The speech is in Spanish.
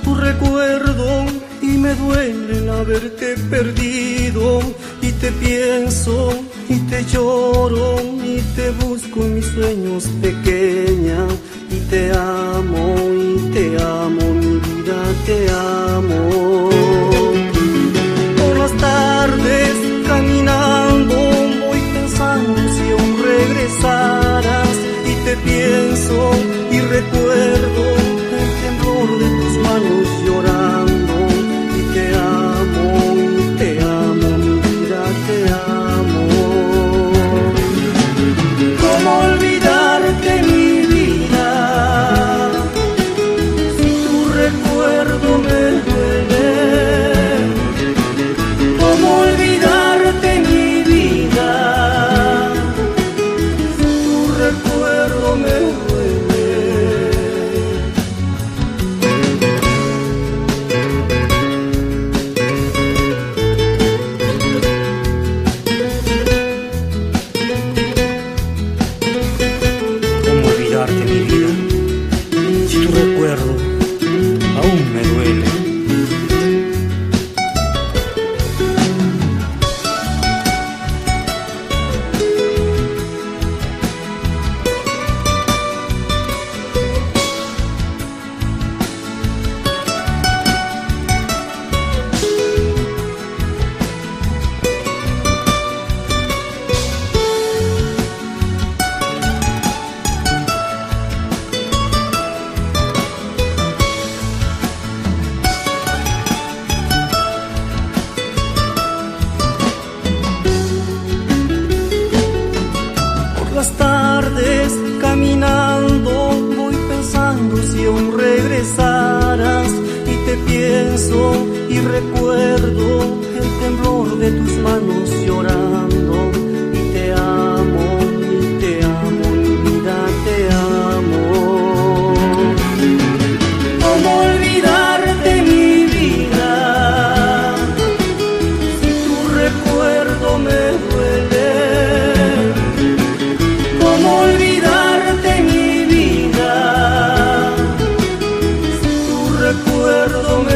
tu recuerdo y me duele el haberte perdido. Y te pienso y te lloro y te busco en mis sueños pequeña. Уэрлу. y recuerdo el temblor de tus manos llorando y te amo, y te amo, mi vida te amo. ¿Cómo olvidarte mi vida si tu recuerdo me duele? ¿Cómo olvidarte mi vida si tu recuerdo me